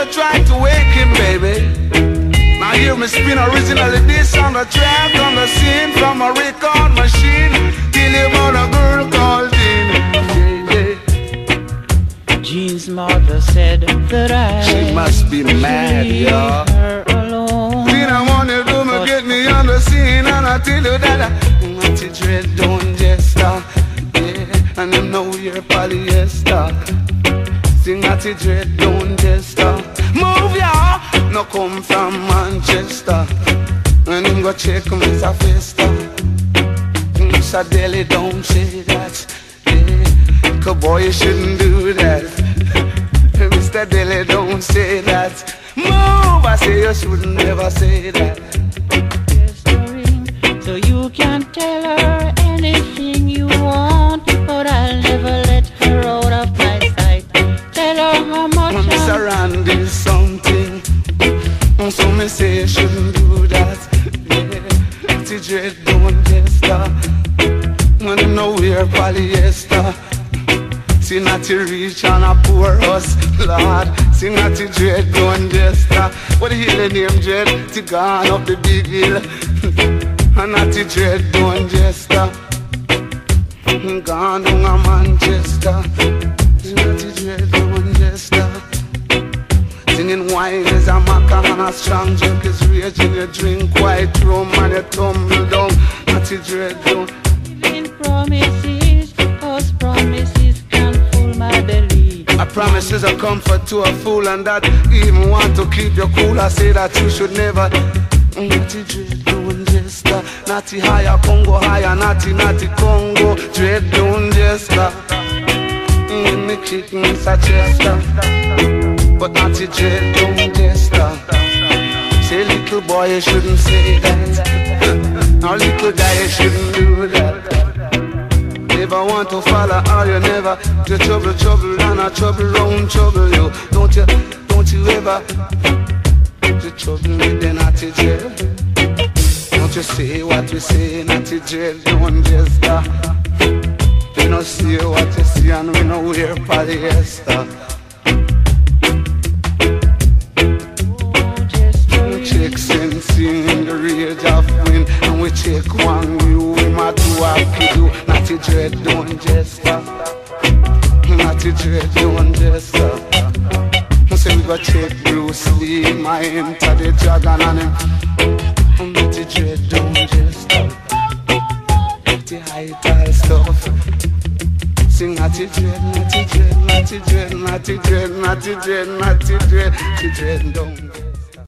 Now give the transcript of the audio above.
never tried to wake him, baby. Now hear me spin originally this on the track, on the scene from a record machine. Till him on a girl called Jean. Jean's mother said that I She must be mad, y'all. her alone. Then I wanna do me get me on the scene and I tell you that I to dread don't just stop. Yeah, and them know you're polyester. Sing the dread don't just stop. And him go check Mr. Festa. Mr. Deli don't say that. Yeah, cause boy you shouldn't do that. Mr. Deli don't say that. Move, I say you should never say that. So you can tell her anything you want, but I'll never let her out of my sight. Tell her how much Mr. Randy The dread don't just. When know we're polyester. See not to reach on a poor us, Lord. See not to dread just stop. What the hell the name dread? To gone up the big hill. and not to dread don't just. Gone down a Manchester. See not to dread don't just. Singing wine is a maca a strong drink is raging. You drink white rum and you tumble down. Not to dread don't. in promises, cause promises can fool my belly. A promise is a comfort to a fool and that even want to keep you cool. I say that you should never Natty dread don't just uh, Natty higher Congo higher Natty natty Congo Dread don't just uh, mm, Me kick. Chester But natty dread don't just uh, Say little boy you shouldn't say that Now little guy you shouldn't do that Never want to follow or you never to trouble, trouble and a trouble round trouble you. Don't you, don't you ever to trouble me then at the jail. Don't you say what we say not the jail, don't just stop. We don't see what you see and we know we're polyester. Rage of wind And we check one view We might do to do. Not the dread, don't just stop. Not the dread, don't just stop. We say we go check Bruce Lee My enter the dragon and him. Not the dread, don't just stop. The high stuff. Sing natty dread, natty dread, natty dread, natty dread, natty dread, natty dread, natty dread, don't